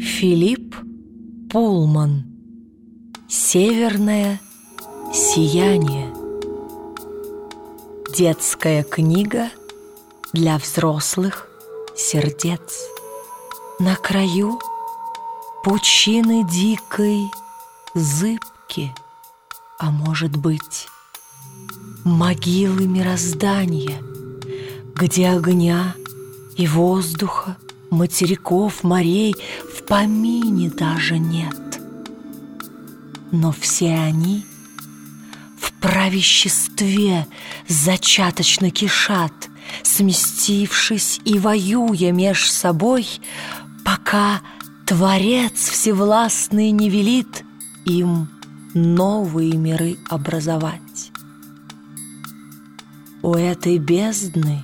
Филипп Пулман. Северное сияние Детская книга для взрослых сердец. На краю пучины дикой зыбки А может быть, могилы мироздания Где огня и воздуха материков, морей помине даже нет. Но все они в правяществе зачаточно кишат, сместившись и воюя меж собой, пока Творец Всевластный не велит им новые миры образовать. У этой бездны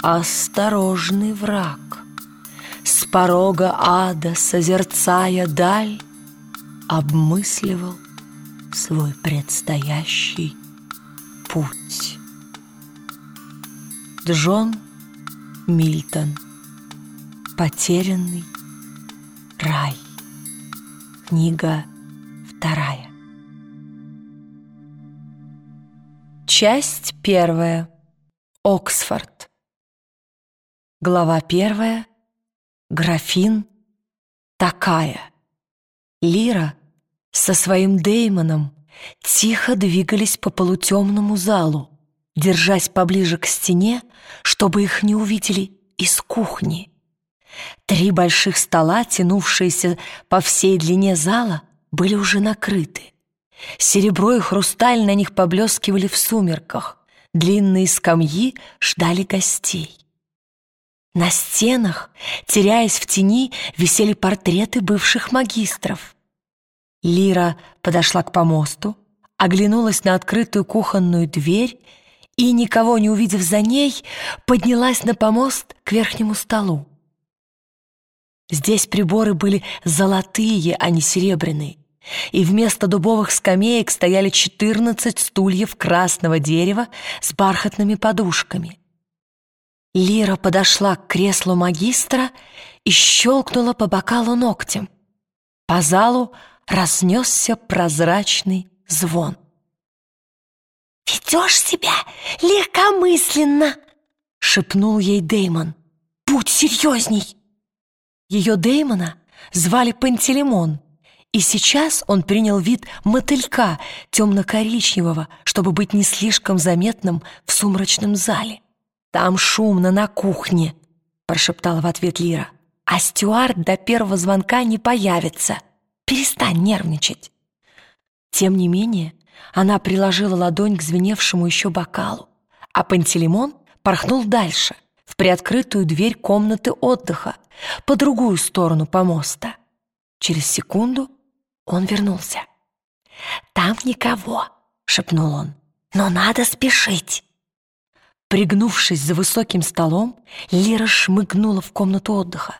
осторожный враг, порога ада, созерцая даль, Обмысливал свой предстоящий путь. Джон Мильтон Потерянный рай Книга вторая. Часть первая. Оксфорд. Глава первая графин такая. Лира со своим Деймоном тихо двигались по полутемному залу, держась поближе к стене, чтобы их не увидели из кухни. Три больших стола, тянувшиеся по всей длине зала, были уже накрыты. Серебро и хрусталь на них поблескивали в сумерках. Длинные скамьи ждали гостей. На стенах, теряясь в тени, висели портреты бывших магистров. Лира подошла к помосту, оглянулась на открытую кухонную дверь и, никого не увидев за ней, поднялась на помост к верхнему столу. Здесь приборы были золотые, а не серебряные, и вместо дубовых скамеек стояли 14 стульев красного дерева с бархатными подушками. Лира подошла к креслу магистра и щелкнула по бокалу ногтем. По залу разнесся прозрачный звон. «Ведешь себя легкомысленно!» — шепнул ей Деймон. «Будь серьезней!» Ее Деймона звали Пантелеймон, и сейчас он принял вид мотылька темно-коричневого, чтобы быть не слишком заметным в сумрачном зале. «Там шумно на кухне», — прошептала в ответ Лира. «А Стюарт до первого звонка не появится. Перестань нервничать». Тем не менее, она приложила ладонь к звеневшему еще бокалу, а Пантелеймон порхнул дальше, в приоткрытую дверь комнаты отдыха, по другую сторону помоста. Через секунду он вернулся. «Там никого», — шепнул он, — «но надо спешить». Пригнувшись за высоким столом, Лера шмыгнула в комнату отдыха.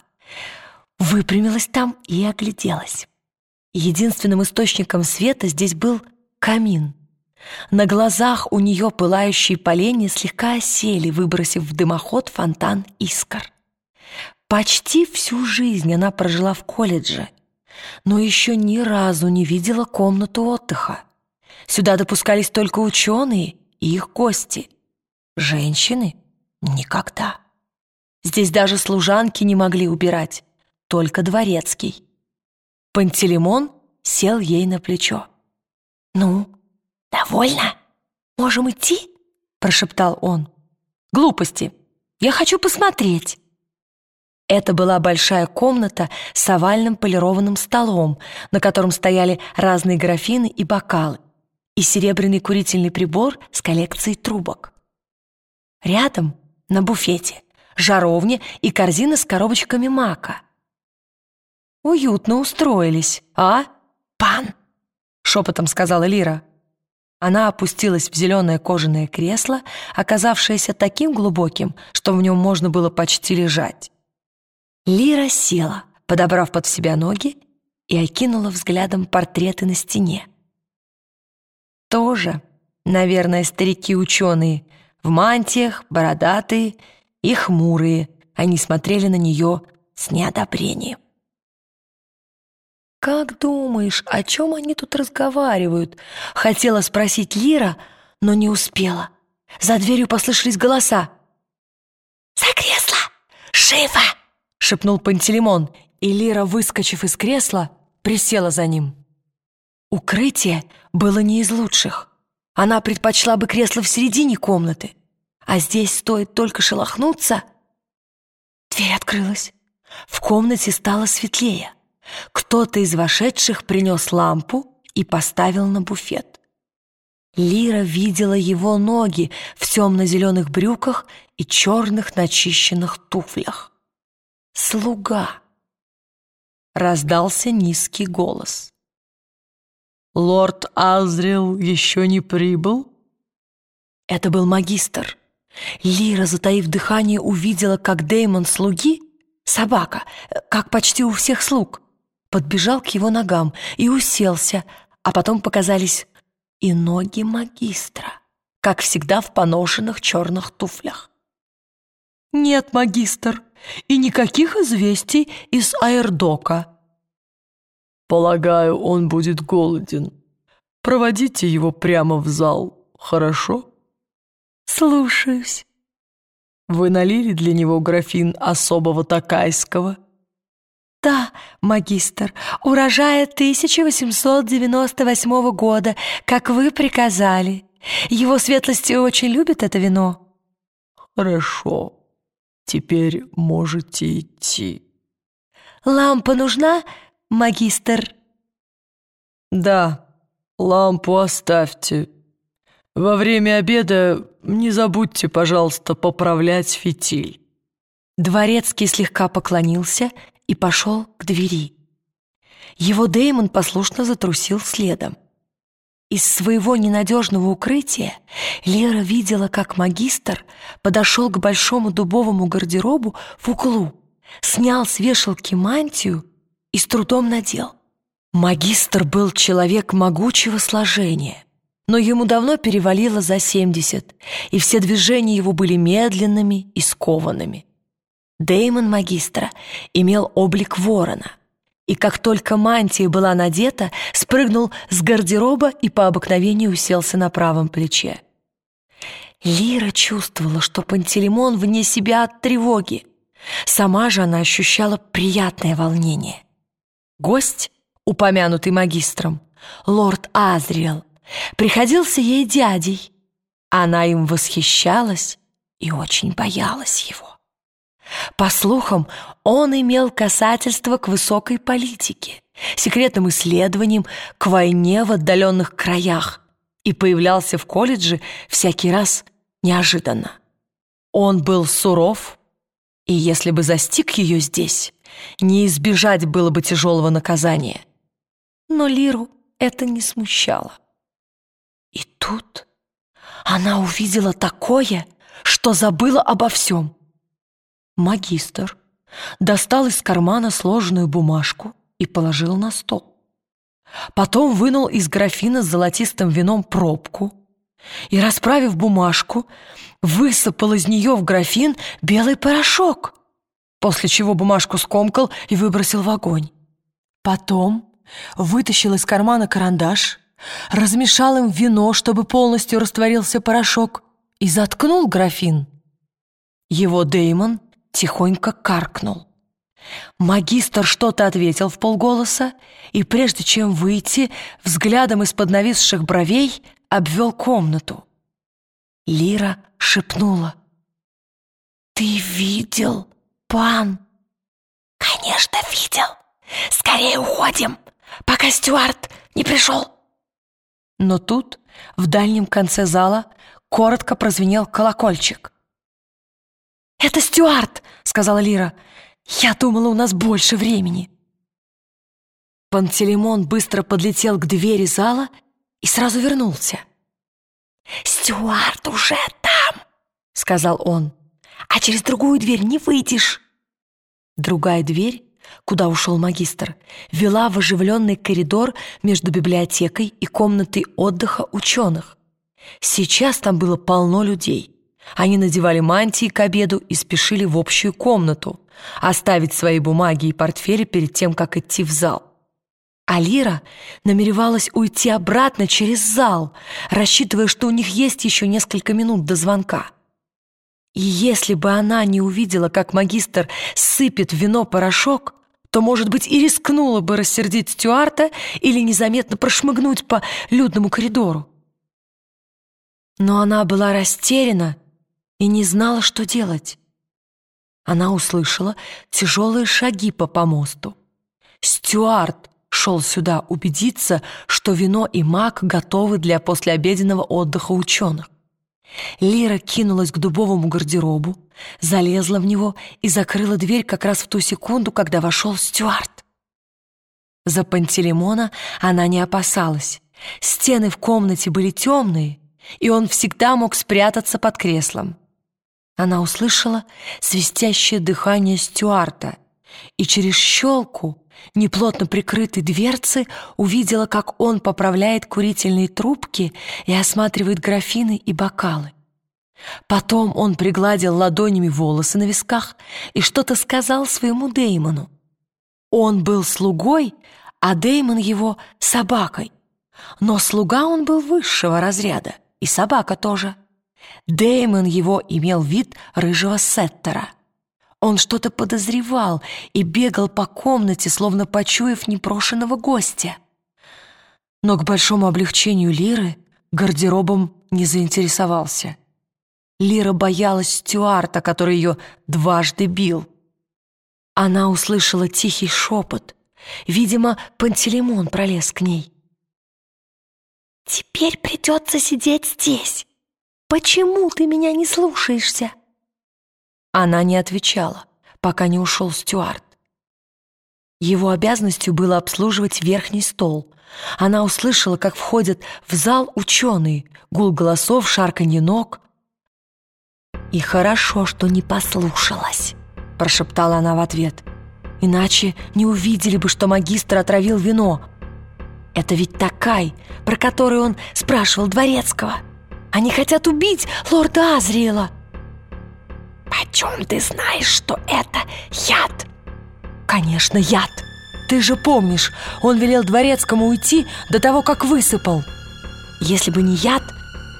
Выпрямилась там и огляделась. Единственным источником света здесь был камин. На глазах у нее пылающие поленья слегка осели, выбросив в дымоход фонтан искр. Почти всю жизнь она прожила в колледже, но еще ни разу не видела комнату отдыха. Сюда допускались только ученые и их гости — Женщины? Никогда. Здесь даже служанки не могли убирать, только дворецкий. Пантелеймон сел ей на плечо. «Ну, довольно? Можем идти?» — прошептал он. «Глупости. Я хочу посмотреть». Это была большая комната с овальным полированным столом, на котором стояли разные графины и бокалы, и серебряный курительный прибор с коллекцией трубок. Рядом, на буфете, жаровня и корзина с коробочками мака. «Уютно устроились, а, пан?» — шепотом сказала Лира. Она опустилась в зеленое кожаное кресло, оказавшееся таким глубоким, что в нем можно было почти лежать. Лира села, подобрав под себя ноги, и окинула взглядом портреты на стене. Тоже, наверное, старики-ученые в мантиях, бородатые и хмурые. Они смотрели на нее с неодобрением. «Как думаешь, о чем они тут разговаривают?» Хотела спросить Лира, но не успела. За дверью послышались голоса. «За кресло! Живо!» — шепнул Пантелеймон, и Лира, выскочив из кресла, присела за ним. Укрытие было не из лучших. Она предпочла бы кресло в середине комнаты, а здесь стоит только шелохнуться. Дверь открылась. В комнате стало светлее. Кто-то из вошедших принес лампу и поставил на буфет. Лира видела его ноги в темно-зеленых брюках и черных начищенных туфлях. «Слуга!» Раздался низкий голос. «Лорд Азрил еще не прибыл?» Это был магистр. Лира, затаив дыхание, увидела, как Деймон слуги, собака, как почти у всех слуг, подбежал к его ногам и уселся, а потом показались и ноги магистра, как всегда в поношенных черных туфлях. «Нет, магистр, и никаких известий из Аэрдока». «Полагаю, он будет голоден. Проводите его прямо в зал, хорошо?» «Слушаюсь». «Вы налили для него графин особого такайского?» «Да, магистр, урожая 1898 года, как вы приказали. Его светлости очень любит это вино». «Хорошо, теперь можете идти». «Лампа нужна, магистр?» «Да, лампу оставьте. Во время обеда не забудьте, пожалуйста, поправлять фитиль». Дворецкий слегка поклонился и пошел к двери. Его Деймон послушно затрусил следом. Из своего ненадежного укрытия Лера видела, как магистр подошел к большому дубовому гардеробу в углу, снял с вешалки мантию и с трудом надел. Магистр был человек могучего сложения, но ему давно перевалило за семьдесят, и все движения его были медленными и скованными. Деймон магистра имел облик ворона, и как только мантия была надета, спрыгнул с гардероба и по обыкновению уселся на правом плече. Лира чувствовала, что Пантелеймон вне себя от тревоги. Сама же она ощущала приятное волнение. Гость, упомянутый магистром, лорд Азриэл, приходился ей дядей. Она им восхищалась и очень боялась его. По слухам, он имел касательство к высокой политике, секретным исследованиям, к войне в отдаленных краях и появлялся в колледже всякий раз неожиданно. Он был суров, и если бы застиг ее здесь, не избежать было бы тяжелого наказания. Но Лиру это не смущало. И тут она увидела такое, что забыла обо всем. Магистр достал из кармана сложенную бумажку и положил на стол. Потом вынул из графина с золотистым вином пробку и, расправив бумажку, высыпал из нее в графин белый порошок, после чего бумажку скомкал и выбросил в огонь. Потом вытащил из кармана карандаш, размешал им вино, чтобы полностью растворился порошок, и заткнул графин. Его Деймон тихонько каркнул. Магистр что-то ответил в полголоса, и прежде чем выйти, взглядом из-под нависших бровей обвел комнату. Лира шепнула. «Ты видел, пан?» «Конечно, видел. Скорее уходим, пока Стюарт не пришел». Но тут, в дальнем конце зала, коротко прозвенел колокольчик. «Это Стюарт!» — сказала Лира. «Я думала, у нас больше времени». Пантелеймон быстро подлетел к двери зала и сразу вернулся. «Стюарт уже там!» — сказал он. «А через другую дверь не выйдешь!» Другая дверь, куда ушел магистр, вела в оживленный коридор между библиотекой и комнатой отдыха ученых. Сейчас там было полно людей — они надевали мантии к обеду и спешили в общую комнату, оставить свои бумаги и портфели перед тем, как идти в зал. А Лира намеревалась уйти обратно через зал, рассчитывая, что у них есть еще несколько минут до звонка. И если бы она не увидела, как магистр сыпет в вино порошок, то, может быть, и рискнула бы рассердить Стюарта или незаметно прошмыгнуть по людному коридору. Но она была растеряна и не знала, что делать. Она услышала тяжелые шаги по помосту. Стюарт шел сюда убедиться, что вино и мак готовы для послеобеденного отдыха ученых. Лира кинулась к дубовому гардеробу, залезла в него и закрыла дверь как раз в ту секунду, когда вошел Стюарт. За Пантелеймона она не опасалась. Стены в комнате были темные, и он всегда мог спрятаться под креслом. Она услышала свистящее дыхание Стюарта и через щелку неплотно прикрытой дверцы увидела, как он поправляет курительные трубки и осматривает графины и бокалы. Потом он пригладил ладонями волосы на висках и что-то сказал своему Деймону. Он был слугой, а Деймон его — собакой. Но слуга он был высшего разряда, и собака тоже. Деймон его имел вид рыжего сеттера — он что-то подозревал и бегал по комнате, словно почуяв непрошенного гостя. Но к большому облегчению Лиры гардеробом не заинтересовался. Лира боялась Стюарта, который ее дважды бил. Она услышала тихий шепот. Видимо, Пантелеймон пролез к ней. «Теперь придется сидеть здесь. Почему ты меня не слушаешься?» Она не отвечала, пока не ушел Стюарт. Его обязанностью было обслуживать верхний стол. Она услышала, как входят в зал ученые, гул голосов, шарканье ног. «И хорошо, что не послушалась», — прошептала она в ответ. «Иначе не увидели бы, что магистр отравил вино. Это ведь такай, про который он спрашивал Дворецкого. Они хотят убить лорда Азриэла». «Почем ты знаешь, что это яд?» «Конечно, яд! Ты же помнишь, он велел дворецкому уйти до того, как высыпал. Если бы не яд,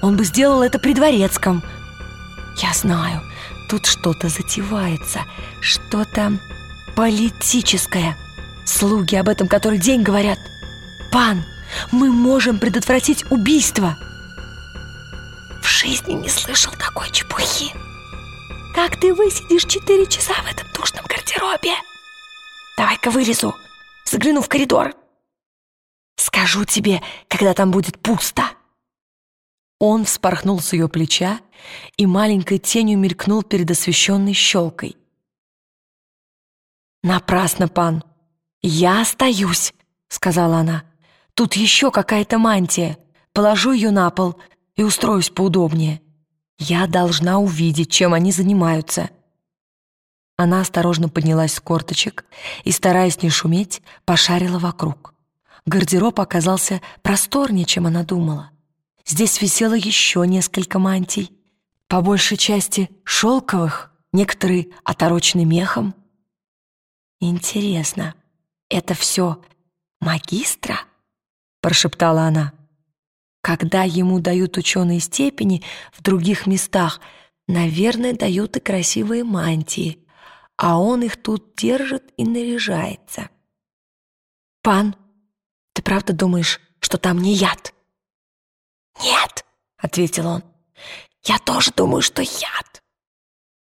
он бы сделал это при дворецком. Я знаю, тут что-то затевается, что-то политическое. Слуги об этом который день говорят. Пан, мы можем предотвратить убийство!» В жизни не слышал такой чепухи. Как ты высидишь четыре часа в этом душном гардеробе? Давай-ка вылезу, загляну в коридор. Скажу тебе, когда там будет пусто. Он вспорхнул с ее плеча и маленькой тенью мелькнул перед освещенной щелкой. «Напрасно, пан! Я остаюсь!» — сказала она. «Тут еще какая-то мантия. Положу ее на пол и устроюсь поудобнее». Я должна увидеть, чем они занимаются. Она осторожно поднялась с корточек и, стараясь не шуметь, пошарила вокруг. Гардероб оказался просторнее, чем она думала. Здесь висело еще несколько мантий, по большей части шелковых, некоторые оторочены мехом. «Интересно, это все магистра?» — прошептала она. Когда ему дают ученые степени в других местах, наверное, дают и красивые мантии, а он их тут держит и наряжается. «Пан, ты правда думаешь, что там не яд?» «Нет», — ответил он, — «я тоже думаю, что яд.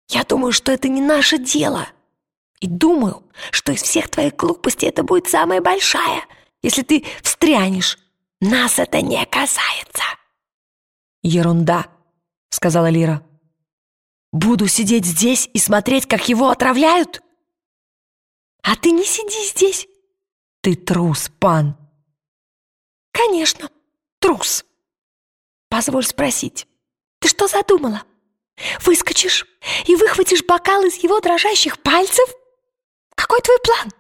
Я думаю, что это не наше дело. И думаю, что из всех твоих глупостей это будет самая большая, если ты встрянешь нас это не касается. Ерунда, сказала Лира. Буду сидеть здесь и смотреть, как его отравляют? А ты не сиди здесь. Ты трус, пан. Конечно, трус. Позволь спросить, ты что задумала? Выскочишь и выхватишь бокал из его дрожащих пальцев? Какой твой план?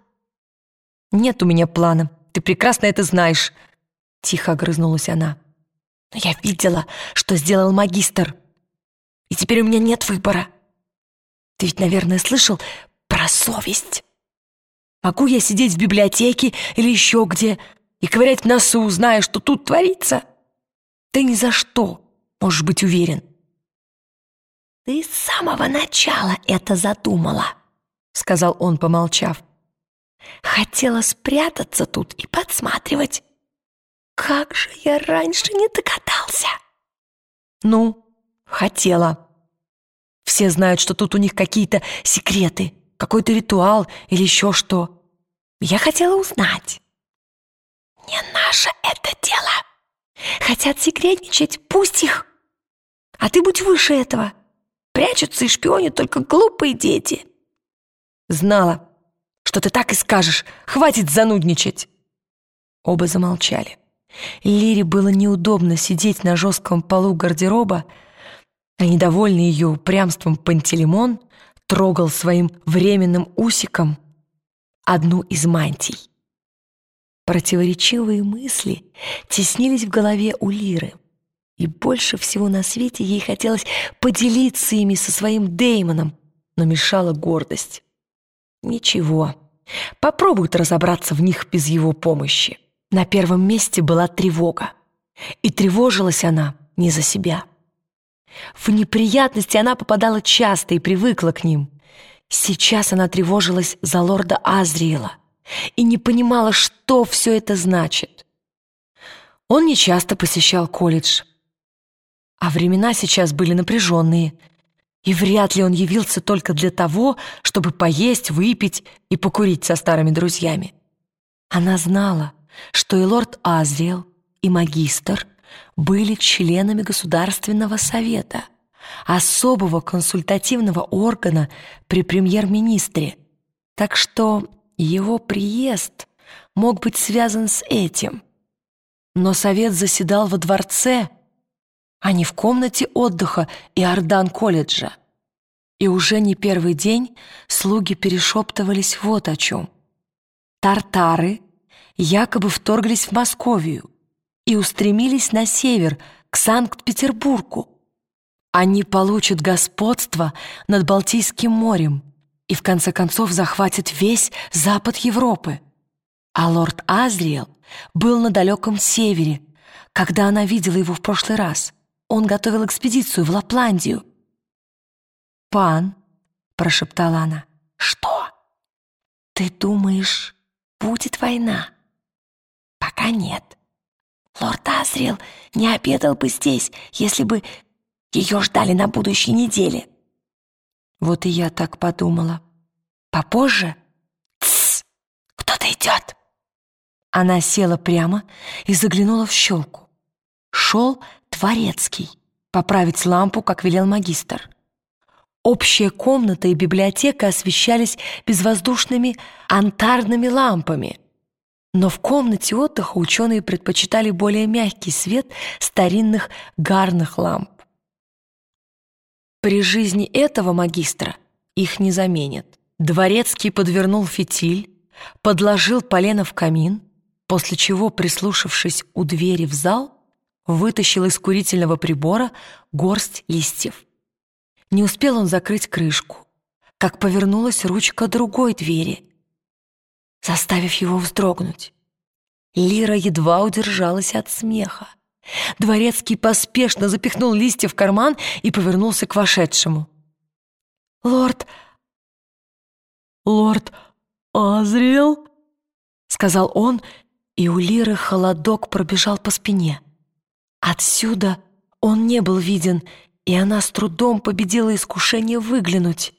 Нет у меня плана. Ты прекрасно это знаешь. Тихо огрызнулась она. «Но я видела, что сделал магистр. И теперь у меня нет выбора. Ты ведь, наверное, слышал про совесть. Могу я сидеть в библиотеке или еще где, и ковырять носу, зная, что тут творится? Ты ни за что можешь быть уверен. Ты с самого начала это задумала, сказал он, помолчав. Хотела спрятаться тут и подсматривать. Как же я раньше не догадался? Ну, хотела. Все знают, что тут у них какие-то секреты, какой-то ритуал или еще что. Я хотела узнать. Не наше это дело. Хотят секретничать, пусть их. А ты будь выше этого. Прячутся и шпионят только глупые дети. Знала, что ты так и скажешь. Хватит занудничать. Оба замолчали. Лире было неудобно сидеть на жестком полу гардероба, а недовольный ее упрямством Пантелеймон трогал своим временным усиком одну из мантий. Противоречивые мысли теснились в голове у Лиры, и больше всего на свете ей хотелось поделиться ими со своим Деймоном, но мешала гордость. Ничего, попробует разобраться в них без его помощи. На первом месте была тревога, и тревожилась она не за себя. В неприятности она попадала часто и привыкла к ним. Сейчас она тревожилась за лорда Азриэла — и не понимала, что все это значит. Он нечасто посещал колледж, а времена сейчас были напряженные, и вряд ли он явился только для того, чтобы поесть, выпить и покурить со старыми друзьями. Она знала, что и лорд Азриэл, и магистр были членами Государственного совета, особого консультативного органа при премьер-министре, так что его приезд мог быть связан с этим. Но совет заседал во дворце, а не в комнате отдыха Иордан-колледжа. И уже не первый день слуги перешептывались вот о чем. Тартары якобы вторглись в Московию и устремились на север, к Санкт-Петербургу. Они получат господство над Балтийским морем и в конце концов захватит весь запад Европы. А лорд Азриэл был на далеком севере, когда она видела его в прошлый раз. Он готовил экспедицию в Лапландию. «Пан», — прошептала она, — «что? Ты думаешь, будет война?» «Пока нет. Лорд Азриэл не обедал бы здесь, если бы ее ждали на будущей неделе». Вот и я так подумала. Попозже? Тссс! Кто-то идет! Она села прямо и заглянула в щелку. Шел Творецкий поправить лампу, как велел магистр. Общая комната и библиотека освещались безвоздушными антарными лампами. Но в комнате отдыха ученые предпочитали более мягкий свет старинных гарных ламп. При жизни этого магистра их не заменят. Дворецкий подвернул фитиль, подложил полено в камин, после чего, прислушавшись у двери в зал, вытащил из курительного прибора горсть листьев. Не успел он закрыть крышку, как повернулась ручка другой двери, заставив его вздрогнуть. Лира едва удержалась от смеха. Дворецкий поспешно запихнул листья в карман и повернулся к вошедшему. «Лорд... лорд Азриэл?» — сказал он, и у Лиры холодок пробежал по спине. Отсюда он не был виден, и она с трудом победила искушение выглянуть.